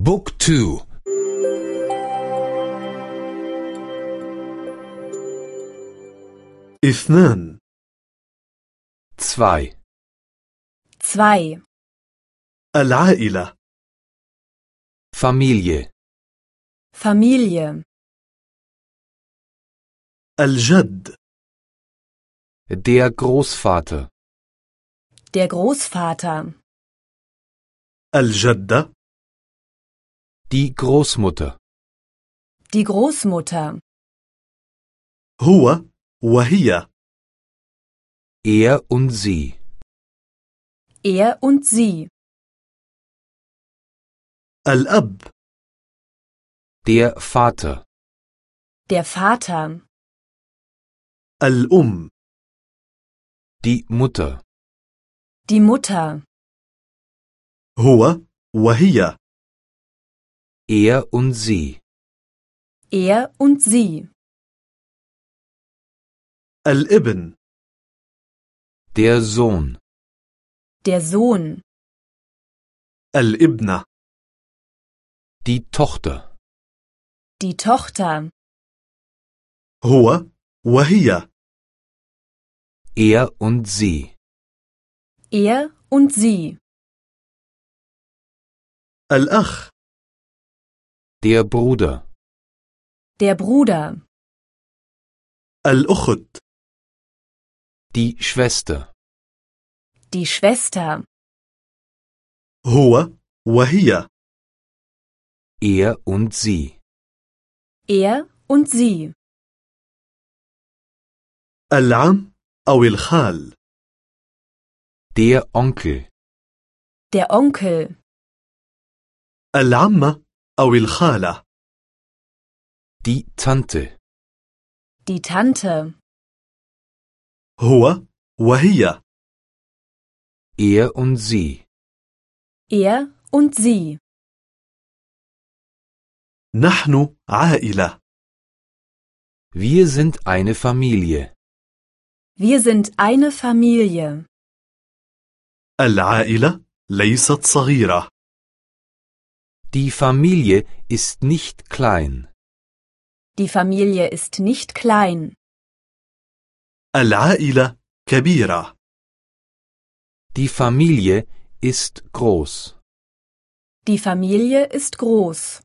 بوك تو اثنان zwei zwei, العائلة Familie Familie, الجد der Großvater der Großvater, الجدة die Großmutter die Großmutter, هو وهي er und sie er und sie, الأب der Vater der Vater, الأم die Mutter die Mutter, هو وهي er und sie er und sie, الابن der Sohn der Sohn, الابنة die Tochter die Tochter, هو وهي er und sie er und sie, الأخ der Bruder der Bruder, الأخت die Schwester die Schwester, هو وهي er und sie er und sie, العم أو الخال der Onkel der Onkel, العمة أو الخالة die Tante die Tante, هو وهي er und sie er und sie, نحن عائلة wir sind eine Familie wir sind eine Familie. العائلة ليست صغيرة die Familie ist nicht klein Die Familie ist nicht klein. العائلة كبيرة die Familie ist groß Die Familie ist groß.